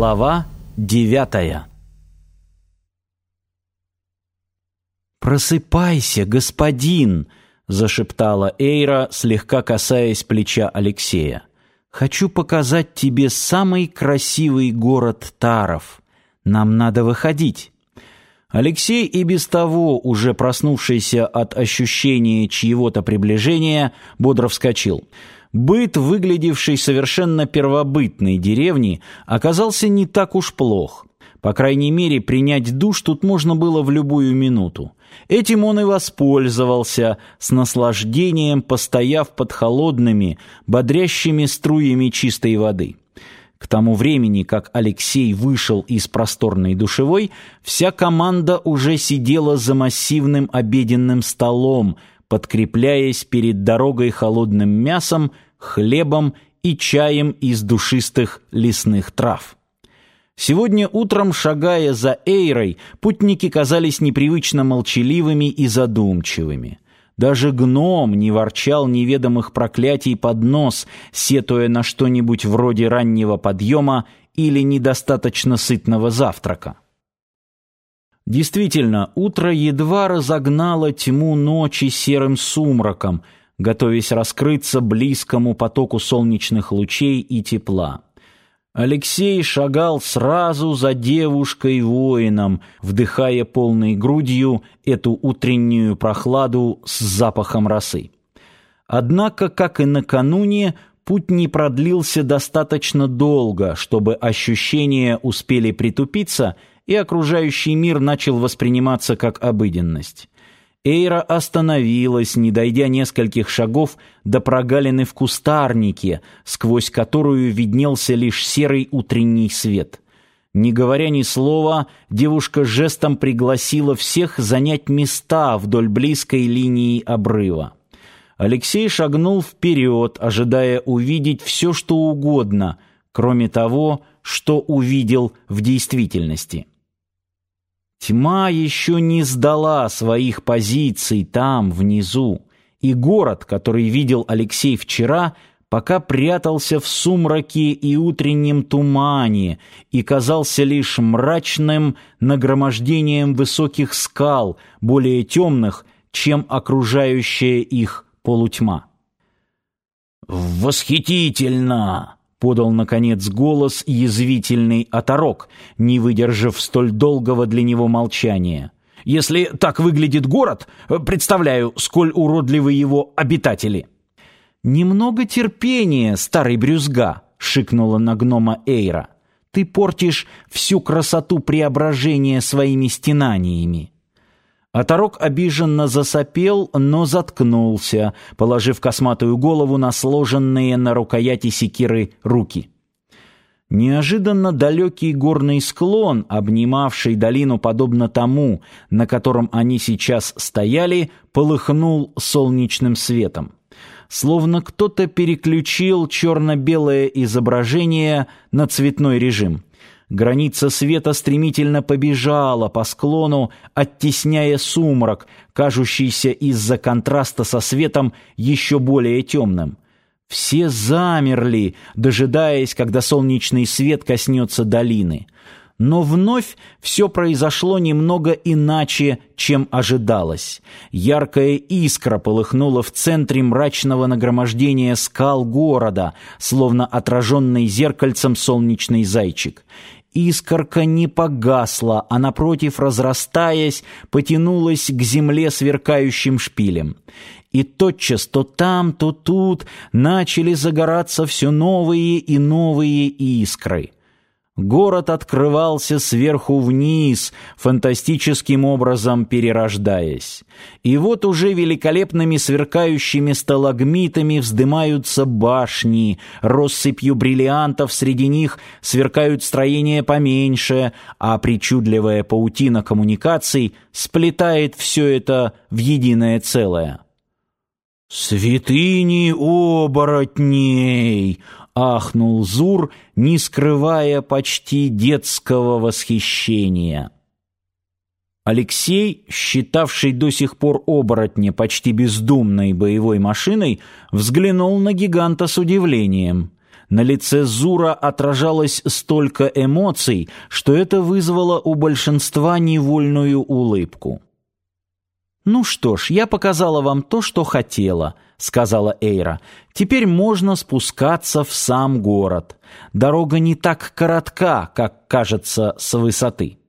Глава девятая «Просыпайся, господин!» — зашептала Эйра, слегка касаясь плеча Алексея. «Хочу показать тебе самый красивый город Таров. Нам надо выходить». Алексей и без того, уже проснувшийся от ощущения чьего-то приближения, бодро вскочил — Быт, выглядевший совершенно первобытной деревни, оказался не так уж плох. По крайней мере, принять душ тут можно было в любую минуту. Этим он и воспользовался, с наслаждением постояв под холодными, бодрящими струями чистой воды. К тому времени, как Алексей вышел из просторной душевой, вся команда уже сидела за массивным обеденным столом, подкрепляясь перед дорогой холодным мясом, хлебом и чаем из душистых лесных трав. Сегодня утром, шагая за Эйрой, путники казались непривычно молчаливыми и задумчивыми. Даже гном не ворчал неведомых проклятий под нос, сетуя на что-нибудь вроде раннего подъема или недостаточно сытного завтрака. Действительно, утро едва разогнало тьму ночи серым сумраком, готовясь раскрыться близкому потоку солнечных лучей и тепла. Алексей шагал сразу за девушкой-воином, вдыхая полной грудью эту утреннюю прохладу с запахом росы. Однако, как и накануне, путь не продлился достаточно долго, чтобы ощущения успели притупиться — и окружающий мир начал восприниматься как обыденность. Эйра остановилась, не дойдя нескольких шагов до прогалины в кустарнике, сквозь которую виднелся лишь серый утренний свет. Не говоря ни слова, девушка жестом пригласила всех занять места вдоль близкой линии обрыва. Алексей шагнул вперед, ожидая увидеть все, что угодно, кроме того, что увидел в действительности. Тьма еще не сдала своих позиций там, внизу, и город, который видел Алексей вчера, пока прятался в сумраке и утреннем тумане и казался лишь мрачным нагромождением высоких скал, более темных, чем окружающая их полутьма. «Восхитительно!» Подал, наконец, голос язвительный оторок, не выдержав столь долгого для него молчания. «Если так выглядит город, представляю, сколь уродливы его обитатели». «Немного терпения, старый брюзга», — шикнула на гнома Эйра. «Ты портишь всю красоту преображения своими стенаниями». Оторок обиженно засопел, но заткнулся, положив косматую голову на сложенные на рукояти секиры руки. Неожиданно далекий горный склон, обнимавший долину подобно тому, на котором они сейчас стояли, полыхнул солнечным светом. Словно кто-то переключил черно-белое изображение на цветной режим — Граница света стремительно побежала по склону, оттесняя сумрак, кажущийся из-за контраста со светом еще более темным. Все замерли, дожидаясь, когда солнечный свет коснется долины. Но вновь все произошло немного иначе, чем ожидалось. Яркая искра полыхнула в центре мрачного нагромождения скал города, словно отраженный зеркальцем солнечный зайчик. Искорка не погасла, а напротив, разрастаясь, потянулась к земле сверкающим шпилем. И тотчас то там, то тут начали загораться все новые и новые искры. Город открывался сверху вниз, фантастическим образом перерождаясь. И вот уже великолепными сверкающими сталагмитами вздымаются башни, россыпью бриллиантов среди них сверкают строения поменьше, а причудливая паутина коммуникаций сплетает все это в единое целое. «Святыни оборотней!» — ахнул Зур, не скрывая почти детского восхищения. Алексей, считавший до сих пор оборотня почти бездумной боевой машиной, взглянул на гиганта с удивлением. На лице Зура отражалось столько эмоций, что это вызвало у большинства невольную улыбку. «Ну что ж, я показала вам то, что хотела», — сказала Эйра. «Теперь можно спускаться в сам город. Дорога не так коротка, как кажется с высоты».